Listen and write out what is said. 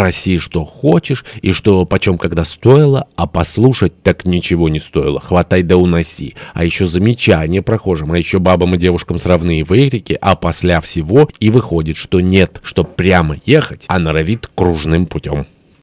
Проси, что хочешь, и что почем когда стоило, а послушать так ничего не стоило. Хватай да уноси. А еще замечания прохожим, а еще бабам и девушкам сравные выкрики, а после всего и выходит, что нет, что прямо ехать, а норовит кружным путем.